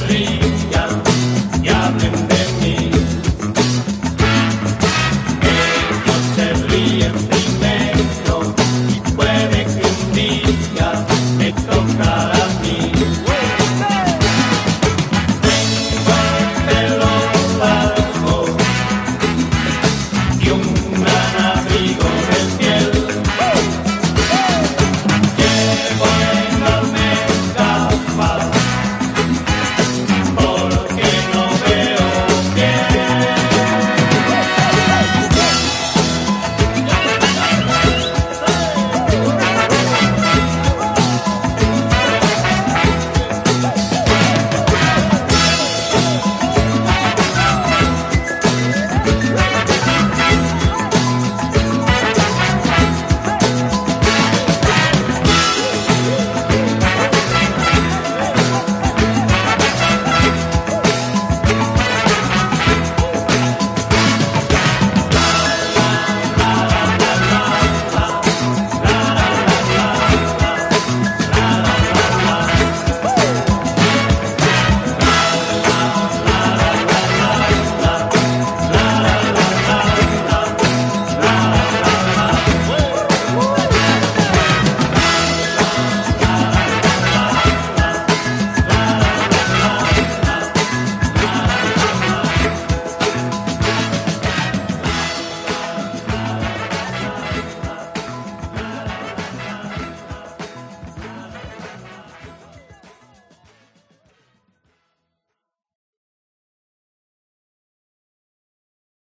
please